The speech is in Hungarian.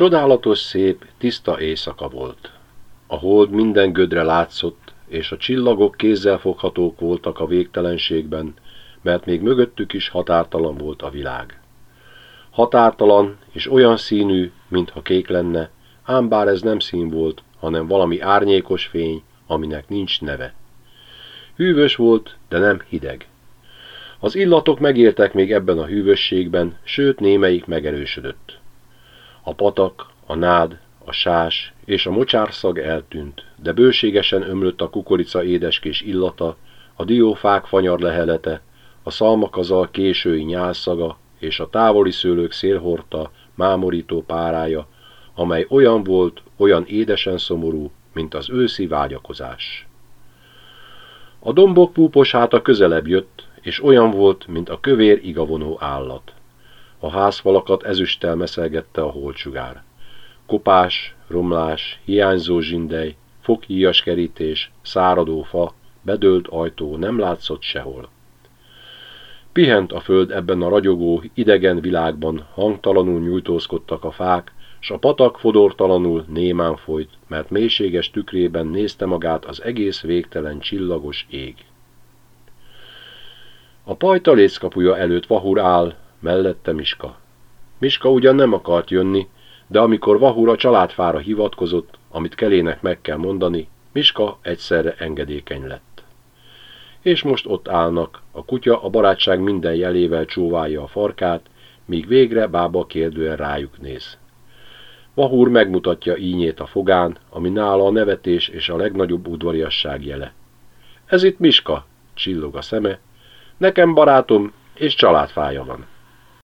Csodálatos szép, tiszta éjszaka volt. A hold minden gödre látszott, és a csillagok kézzelfoghatók voltak a végtelenségben, mert még mögöttük is határtalan volt a világ. Határtalan és olyan színű, mintha kék lenne, ám bár ez nem szín volt, hanem valami árnyékos fény, aminek nincs neve. Hűvös volt, de nem hideg. Az illatok megértek még ebben a hűvösségben, sőt némelyik megerősödött. A patak, a nád, a sás és a mocsárszag eltűnt, de bőségesen ömlött a kukorica édeskés illata, a diófák fanyar lehelete, a szalmakazal késői nyálszaga és a távoli szőlők szélhorta, mámorító párája, amely olyan volt, olyan édesen szomorú, mint az őszi vágyakozás. A dombok púpos háta közelebb jött, és olyan volt, mint a kövér igavonó állat. A házfalakat ezüsttel meszelgette a holcsugár. Kopás, romlás, hiányzó zsindej, fokhíjas kerítés, száradó fa, bedőlt ajtó nem látszott sehol. Pihent a föld ebben a ragyogó, idegen világban, hangtalanul nyújtózkodtak a fák, s a patak fodortalanul némán folyt, mert mélységes tükrében nézte magát az egész végtelen csillagos ég. A pajta léckapuja előtt Vahur áll, mellette Miska. Miska ugyan nem akart jönni, de amikor Vahur a családfára hivatkozott, amit Kelének meg kell mondani, Miska egyszerre engedékeny lett. És most ott állnak, a kutya a barátság minden jelével csóválja a farkát, míg végre bába kérdően rájuk néz. Vahúr megmutatja ínyét a fogán, ami nála a nevetés és a legnagyobb udvariasság jele. Ez itt Miska, csillog a szeme, nekem barátom és családfája van.